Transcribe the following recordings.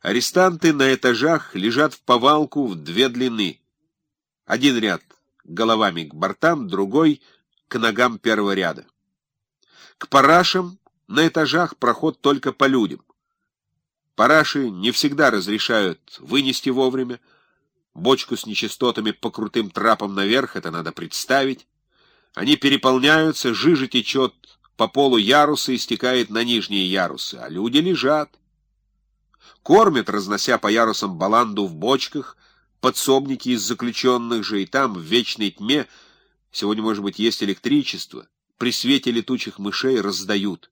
Арестанты на этажах лежат в повалку в две длины. Один ряд головами к бортам, другой — к ногам первого ряда. К парашам на этажах проход только по людям. Параши не всегда разрешают вынести вовремя. Бочку с нечистотами по крутым трапам наверх, это надо представить. Они переполняются, жижа течет по полу яруса и стекает на нижние ярусы, а люди лежат. Кормят, разнося по ярусам баланду в бочках, подсобники из заключенных же, и там, в вечной тьме, сегодня, может быть, есть электричество, при свете летучих мышей раздают.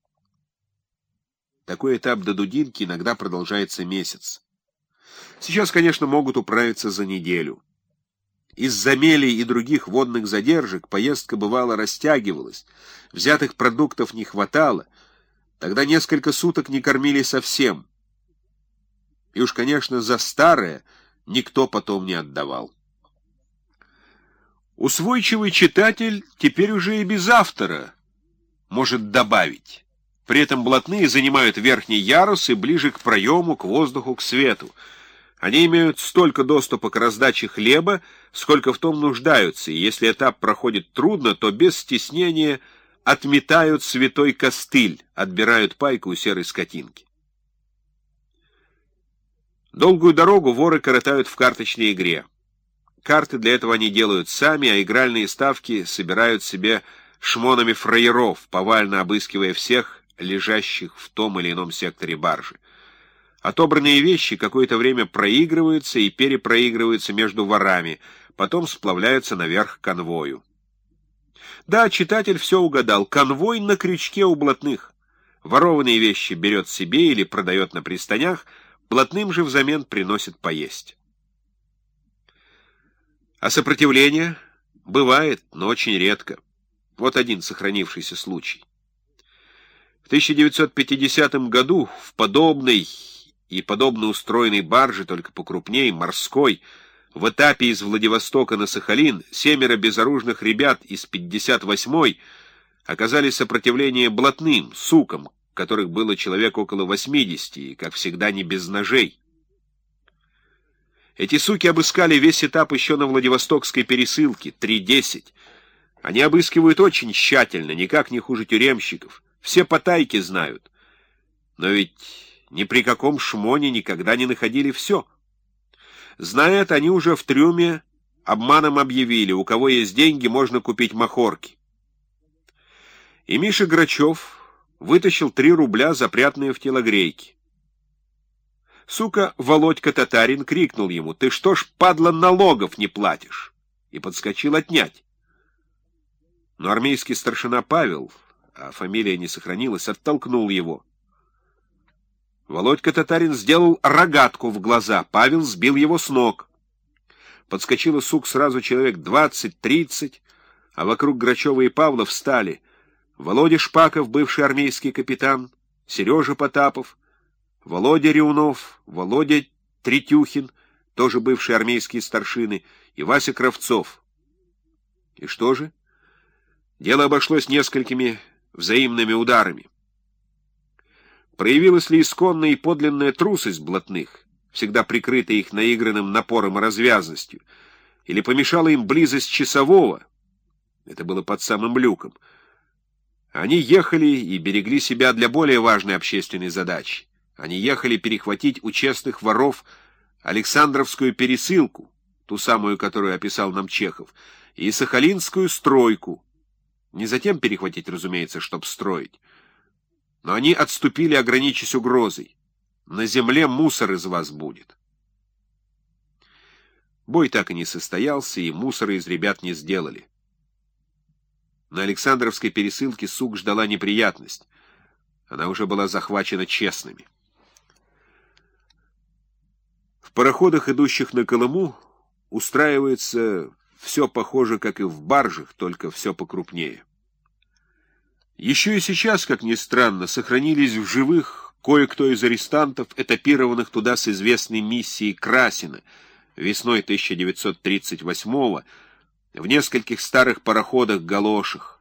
Такой этап до Дудинки иногда продолжается месяц. Сейчас, конечно, могут управиться за неделю. Из-за мелей и других водных задержек поездка бывало растягивалась, взятых продуктов не хватало, тогда несколько суток не кормили совсем. И уж, конечно, за старое никто потом не отдавал. Усвойчивый читатель теперь уже и без автора может добавить. При этом блатные занимают верхний ярус и ближе к проему, к воздуху, к свету. Они имеют столько доступа к раздаче хлеба, сколько в том нуждаются, и если этап проходит трудно, то без стеснения отметают святой костыль, отбирают пайку у серой скотинки. Долгую дорогу воры коротают в карточной игре. Карты для этого они делают сами, а игральные ставки собирают себе шмонами фраеров, повально обыскивая всех, лежащих в том или ином секторе баржи. Отобранные вещи какое-то время проигрываются и перепроигрываются между ворами, потом сплавляются наверх конвою. Да, читатель все угадал. Конвой на крючке у блатных. Ворованные вещи берет себе или продает на пристанях, блатным же взамен приносит поесть. А сопротивление бывает, но очень редко. Вот один сохранившийся случай. В 1950 году в подобной и подобно устроенной барже, только покрупнее, морской, в этапе из Владивостока на Сахалин семеро безоружных ребят из 58-й оказали сопротивление блатным, сукам, которых было человек около 80, и, как всегда, не без ножей. Эти суки обыскали весь этап еще на Владивостокской пересылке, 3.10. Они обыскивают очень тщательно, никак не хуже тюремщиков. Все потайки знают. Но ведь ни при каком шмоне никогда не находили все. Зная это, они уже в трюме обманом объявили, у кого есть деньги, можно купить махорки. И Миша Грачев вытащил три рубля, запрятанные в телогрейки. Сука, Володька Татарин крикнул ему, «Ты что ж, падла, налогов не платишь?» и подскочил отнять. Но армейский старшина Павел, а фамилия не сохранилась, оттолкнул его. Володька Татарин сделал рогатку в глаза, Павел сбил его с ног. Подскочила сук сразу человек двадцать-тридцать, а вокруг Грачева и Павла встали Володя Шпаков, бывший армейский капитан, Сережа Потапов, Володя Реунов, Володя Третюхин, тоже бывший армейские старшины, и Вася Кравцов. И что же? Дело обошлось несколькими взаимными ударами. Проявилась ли исконная и подлинная трусость блатных, всегда прикрытая их наигранным напором и развязностью, или помешала им близость часового? Это было под самым люком. Они ехали и берегли себя для более важной общественной задачи. Они ехали перехватить у честных воров Александровскую пересылку, ту самую, которую описал нам Чехов, и Сахалинскую стройку. Не затем перехватить, разумеется, чтоб строить, но они отступили, ограничившись угрозой. На земле мусор из вас будет. Бой так и не состоялся, и мусора из ребят не сделали. На Александровской пересылке сук ждала неприятность. Она уже была захвачена честными. В пароходах, идущих на Колыму, устраивается все похоже, как и в баржах, только все покрупнее. Еще и сейчас, как ни странно, сохранились в живых кое-кто из арестантов, этапированных туда с известной миссией Красина весной 1938-го в нескольких старых пароходах-галошах.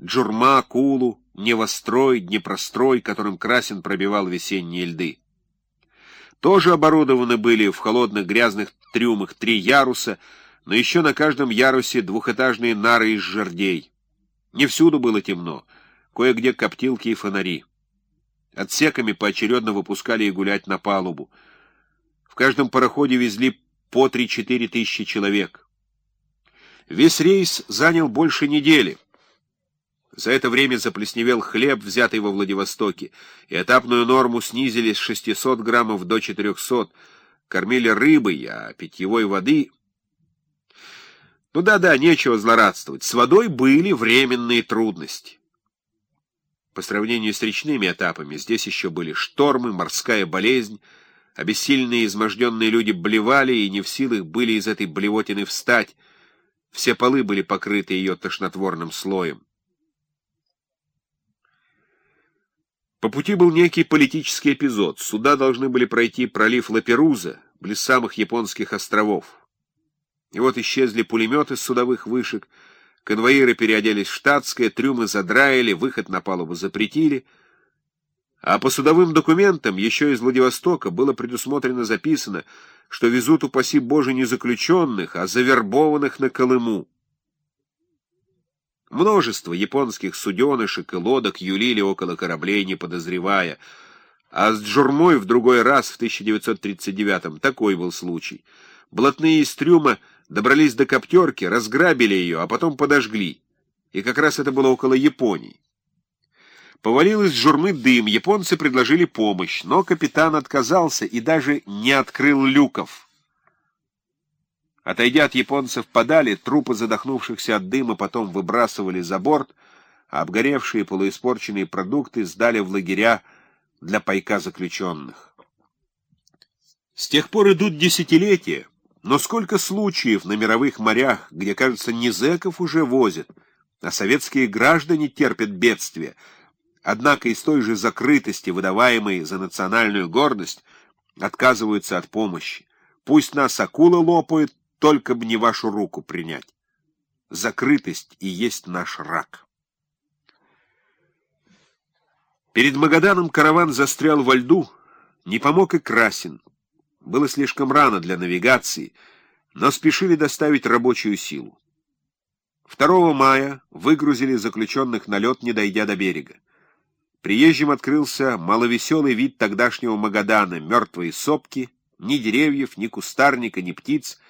Джурма, Кулу, Невострой, Днепрострой, которым Красин пробивал весенние льды. Тоже оборудованы были в холодных грязных трюмах три яруса, но еще на каждом ярусе двухэтажные нары из жердей. Не всюду было темно, кое-где коптилки и фонари. Отсеками поочередно выпускали и гулять на палубу. В каждом пароходе везли по 3-4 тысячи человек. Весь рейс занял больше недели. За это время заплесневел хлеб, взятый во Владивостоке, и этапную норму снизили с 600 граммов до 400, кормили рыбой, а питьевой воды... Ну да-да, нечего злорадствовать. С водой были временные трудности. По сравнению с речными этапами, здесь еще были штормы, морская болезнь, обессильные изможденные люди блевали и не в силах были из этой блевотины встать, все полы были покрыты ее тошнотворным слоем. По пути был некий политический эпизод. Суда должны были пройти пролив Лаперуза, близ самых японских островов. И вот исчезли пулеметы с судовых вышек, конвоиры переоделись в штатское, трюмы задраили, выход на палубу запретили. А по судовым документам еще из Владивостока было предусмотрено записано, что везут, упаси Боже, не заключенных, а завербованных на Колыму. Множество японских суденышек и лодок юлили около кораблей, не подозревая. А с Джурмой в другой раз, в 1939-м, такой был случай. Блатные из трюма добрались до коптерки, разграбили ее, а потом подожгли. И как раз это было около Японии. Повалил из журмы дым, японцы предложили помощь, но капитан отказался и даже не открыл люков. Отойдя от японцев подали, трупы задохнувшихся от дыма потом выбрасывали за борт, а обгоревшие полуиспорченные продукты сдали в лагеря для пайка заключенных. С тех пор идут десятилетия, но сколько случаев на мировых морях, где, кажется, не зэков уже возят, а советские граждане терпят бедствия, однако из той же закрытости, выдаваемой за национальную гордость, отказываются от помощи. Пусть нас акула лопает, только бы не вашу руку принять. Закрытость и есть наш рак. Перед Магаданом караван застрял во льду, не помог и Красин. Было слишком рано для навигации, но спешили доставить рабочую силу. 2 мая выгрузили заключенных на лед, не дойдя до берега. Приезжим открылся маловеселый вид тогдашнего Магадана, мертвые сопки, ни деревьев, ни кустарника, ни птиц,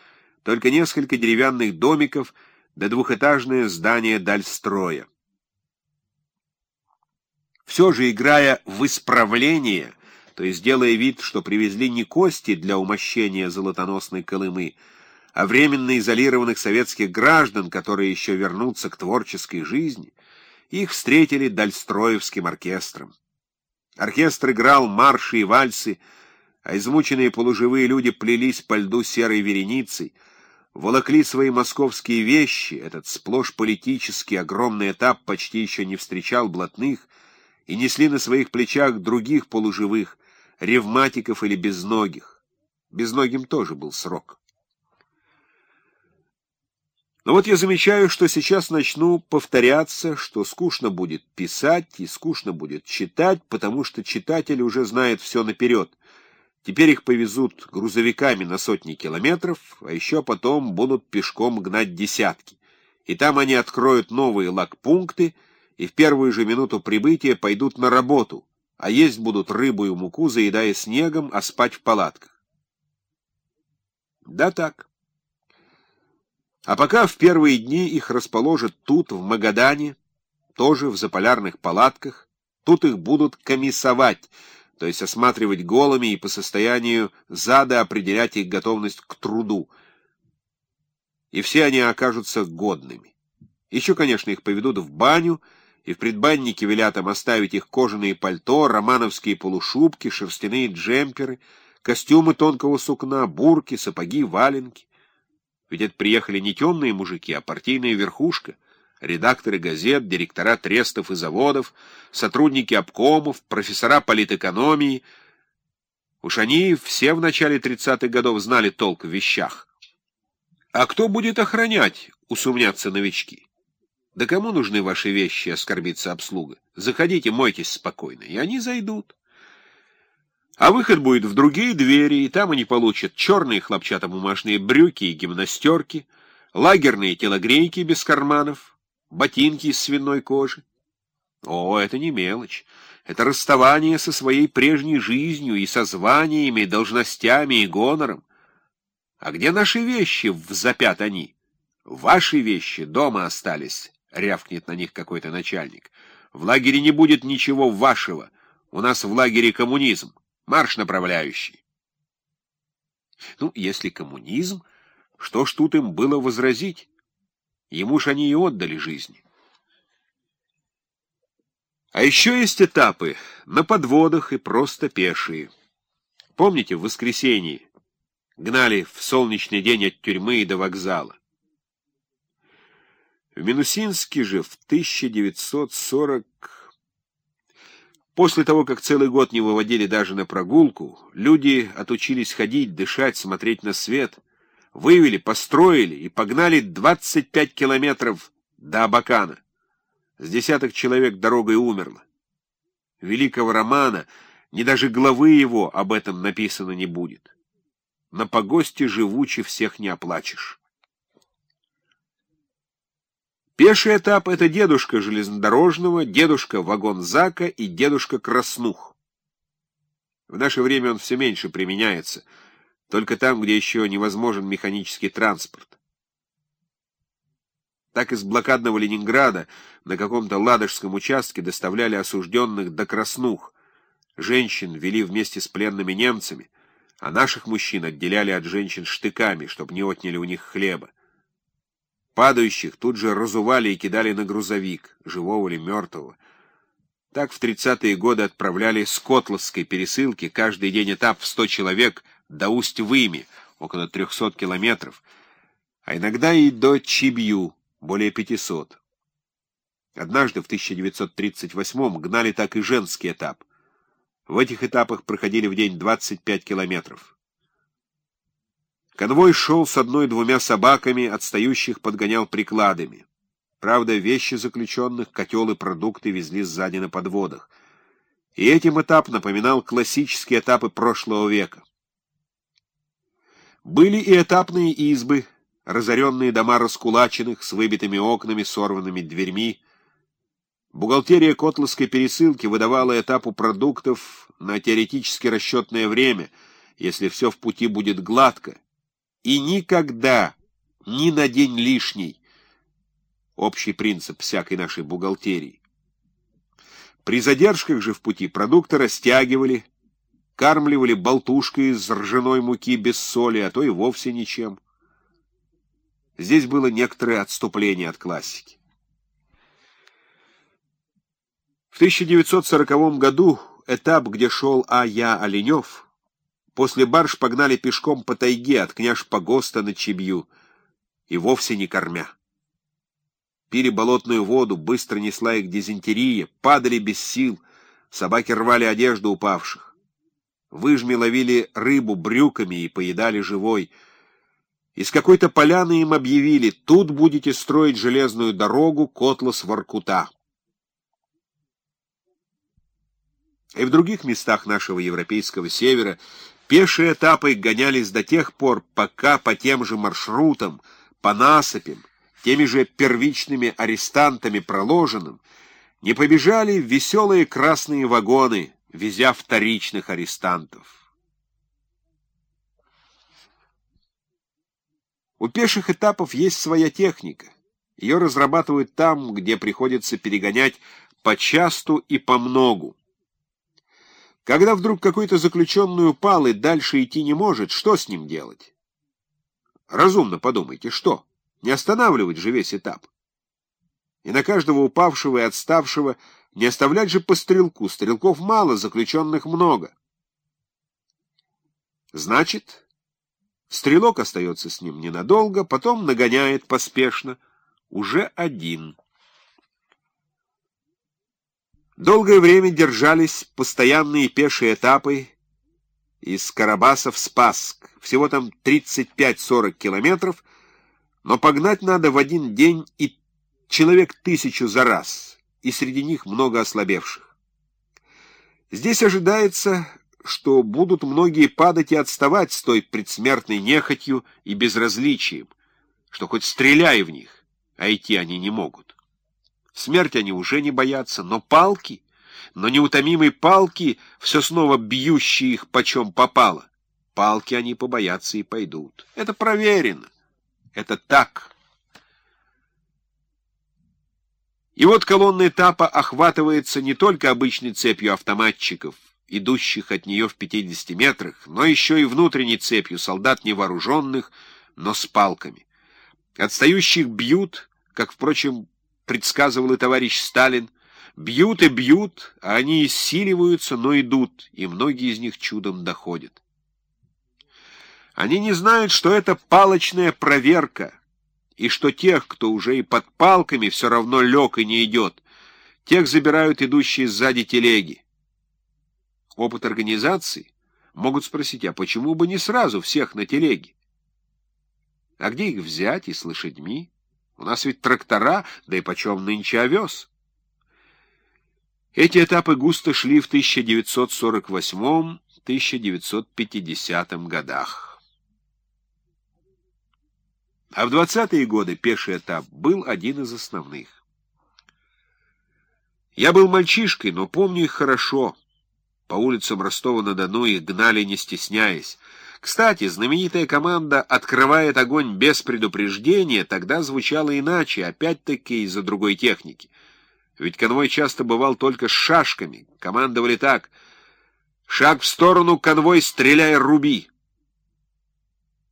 только несколько деревянных домиков да двухэтажное здание дальстроя. Все же, играя в исправление, то есть делая вид, что привезли не кости для умощения золотоносной Колымы, а временно изолированных советских граждан, которые еще вернутся к творческой жизни, их встретили дальстроевским оркестром. Оркестр играл марши и вальсы, а измученные полуживые люди плелись по льду серой вереницей, волокли свои московские вещи, этот сплошь политический огромный этап почти еще не встречал блатных, и несли на своих плечах других полуживых, ревматиков или безногих. Безногим тоже был срок. Но вот я замечаю, что сейчас начну повторяться, что скучно будет писать и скучно будет читать, потому что читатель уже знает все наперед — Теперь их повезут грузовиками на сотни километров, а еще потом будут пешком гнать десятки. И там они откроют новые лагпункты и в первую же минуту прибытия пойдут на работу, а есть будут рыбу и муку, заедая снегом, а спать в палатках. Да так. А пока в первые дни их расположат тут, в Магадане, тоже в заполярных палатках, тут их будут комиссовать — то есть осматривать голыми и по состоянию зада определять их готовность к труду. И все они окажутся годными. Еще, конечно, их поведут в баню, и в предбаннике велят им оставить их кожаные пальто, романовские полушубки, шерстяные джемперы, костюмы тонкого сукна, бурки, сапоги, валенки. Ведь это приехали не темные мужики, а партийная верхушка — редакторы газет, директора трестов и заводов, сотрудники обкомов, профессора политэкономии. Уж они все в начале 30-х годов знали толк в вещах. А кто будет охранять, усомнятся новички? Да кому нужны ваши вещи, оскорбится обслуга? Заходите, мойтесь спокойно, и они зайдут. А выход будет в другие двери, и там они получат черные хлопчатобумажные брюки и гимнастерки, лагерные телогрейки без карманов, ботинки из свиной кожи. О, это не мелочь. Это расставание со своей прежней жизнью и со званиями, должностями и гонором. А где наши вещи? Взапят они. Ваши вещи дома остались, — рявкнет на них какой-то начальник. В лагере не будет ничего вашего. У нас в лагере коммунизм. Марш направляющий. Ну, если коммунизм, что ж тут им было возразить? Ему ж они и отдали жизни. А еще есть этапы на подводах и просто пешие. Помните, в воскресенье гнали в солнечный день от тюрьмы и до вокзала. В Минусинске же в 1940... После того, как целый год не выводили даже на прогулку, люди отучились ходить, дышать, смотреть на свет, вывели, построили и погнали 25 километров до Абакана. С десяток человек дорогой умерло. Великого романа, ни даже главы его об этом написано не будет. На погосте живучи всех не оплачешь. Пеший этап — это дедушка железнодорожного, дедушка вагон-зака и дедушка Краснух. В наше время он все меньше применяется, только там, где еще невозможен механический транспорт. Так из блокадного Ленинграда на каком-то ладожском участке доставляли осужденных до Краснух. Женщин вели вместе с пленными немцами, а наших мужчин отделяли от женщин штыками, чтобы не отняли у них хлеба. Падающих тут же разували и кидали на грузовик, живого или мертвого. Так в тридцатые годы отправляли с Котловской пересылки каждый день этап в сто человек до Усть-Выми, около трехсот километров, а иногда и до Чибью, более 500. Однажды в 1938 гнали так и женский этап. В этих этапах проходили в день 25 километров. Конвой шел с одной-двумя собаками, отстающих подгонял прикладами. Правда, вещи заключенных, котел и продукты везли сзади на подводах. И этим этап напоминал классические этапы прошлого века. Были и этапные избы, разоренные дома раскулаченных с выбитыми окнами, сорванными дверьми. Бухгалтерия Котловской пересылки выдавала этапу продуктов на теоретически расчетное время, если все в пути будет гладко, и никогда, ни на день лишний. Общий принцип всякой нашей бухгалтерии. При задержках же в пути продукты растягивали, кармливали болтушкой из ржаной муки без соли, а то и вовсе ничем. Здесь было некоторое отступление от классики. В 1940 году этап, где шел А. Я. Оленев, после барж погнали пешком по тайге от княж Погоста на Чебью, и вовсе не кормя. Пили болотную воду, быстро несла их дизентерия, падали без сил, собаки рвали одежду упавших. Выжми ловили рыбу брюками и поедали живой — из какой-то поляны им объявили, тут будете строить железную дорогу Котлас-Воркута. И в других местах нашего европейского севера пешие этапы гонялись до тех пор, пока по тем же маршрутам, по насыпям, теми же первичными арестантами проложенным, не побежали веселые красные вагоны, везя вторичных арестантов. У пеших этапов есть своя техника. Ее разрабатывают там, где приходится перегонять по часту и по многу. Когда вдруг какой-то заключенный упал и дальше идти не может, что с ним делать? Разумно подумайте, что? Не останавливать же весь этап. И на каждого упавшего и отставшего не оставлять же по стрелку. Стрелков мало, заключенных много. Значит, Стрелок остается с ним ненадолго, потом нагоняет поспешно, уже один. Долгое время держались постоянные пешие этапы из Карабаса в Спасск, всего там 35-40 километров, но погнать надо в один день и человек тысячу за раз, и среди них много ослабевших. Здесь ожидается что будут многие падать и отставать с той предсмертной нехотью и безразличием, что хоть стреляй в них, а идти они не могут. Смерть они уже не боятся, но палки, но неутомимые палки, все снова бьющие их почем попало, палки они побоятся и пойдут. Это проверено. Это так. И вот колонна этапа охватывается не только обычной цепью автоматчиков, идущих от нее в 50 метрах, но еще и внутренней цепью солдат невооруженных, но с палками. Отстающих бьют, как, впрочем, предсказывал и товарищ Сталин, бьют и бьют, а они иссиливаются, но идут, и многие из них чудом доходят. Они не знают, что это палочная проверка, и что тех, кто уже и под палками все равно лег и не идет, тех забирают идущие сзади телеги. Опыт организации могут спросить, а почему бы не сразу всех на телеге? А где их взять и с лошадьми? У нас ведь трактора, да и почем нынче овес. Эти этапы густо шли в 1948-1950 годах. А в 20-е годы пеший этап был один из основных. Я был мальчишкой, но помню их хорошо. По улицам Ростова-на-Дону их гнали, не стесняясь. Кстати, знаменитая команда «Открывает огонь без предупреждения» тогда звучала иначе, опять-таки из-за другой техники. Ведь конвой часто бывал только с шашками. Командовали так «Шаг в сторону, конвой, стреляй, руби!»